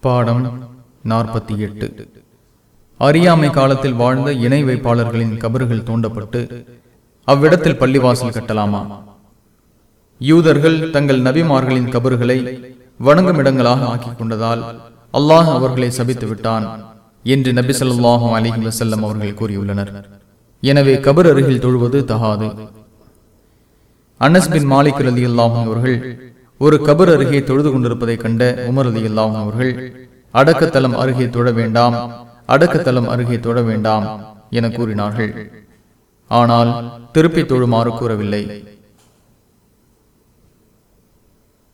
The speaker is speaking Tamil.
பாடம் நாற்பத்தி எட்டு. அறியாமை காலத்தில் வாழ்ந்த இணை வைப்பாளர்களின் கபறுகள் தோண்டப்பட்டு அவ்விடத்தில் பள்ளிவாசல் கட்டலாமா? யூதர்கள் தங்கள் நபிமார்களின் கபறுகளை வணங்கும் இடங்களாக ஆக்கிக் கொண்டதால் அல்லாஹ் அவர்களை சபித்து விட்டான் என்று நபி சொல்லாஹும் அலைஹி வசல்லம் அவர்கள் கூறியுள்ளனர். எனவே கபர் அருகில் தொழுவது தகாது. அனஸ் பின் மாலிக் ரலி அவர்கள் ஒரு கபர் அருகே தொழுது கொண்டிருப்பதை கண்ட உமர் ரலி அவர்கள் அடக்கத்தலம் அருகே தொழ வேண்டாம் அடக்கத்தலம் அருகே தொழ வேண்டாம் என கூறினார்கள். ஆனால் திருப்பி தொழுமாறு கூறவில்லை.